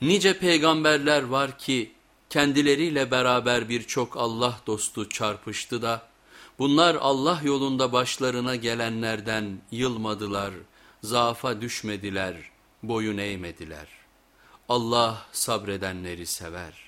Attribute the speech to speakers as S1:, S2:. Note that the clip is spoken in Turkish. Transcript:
S1: Nice peygamberler var ki kendileriyle beraber birçok Allah dostu çarpıştı da bunlar Allah yolunda başlarına gelenlerden yılmadılar, zaafa düşmediler, boyun eğmediler. Allah sabredenleri sever.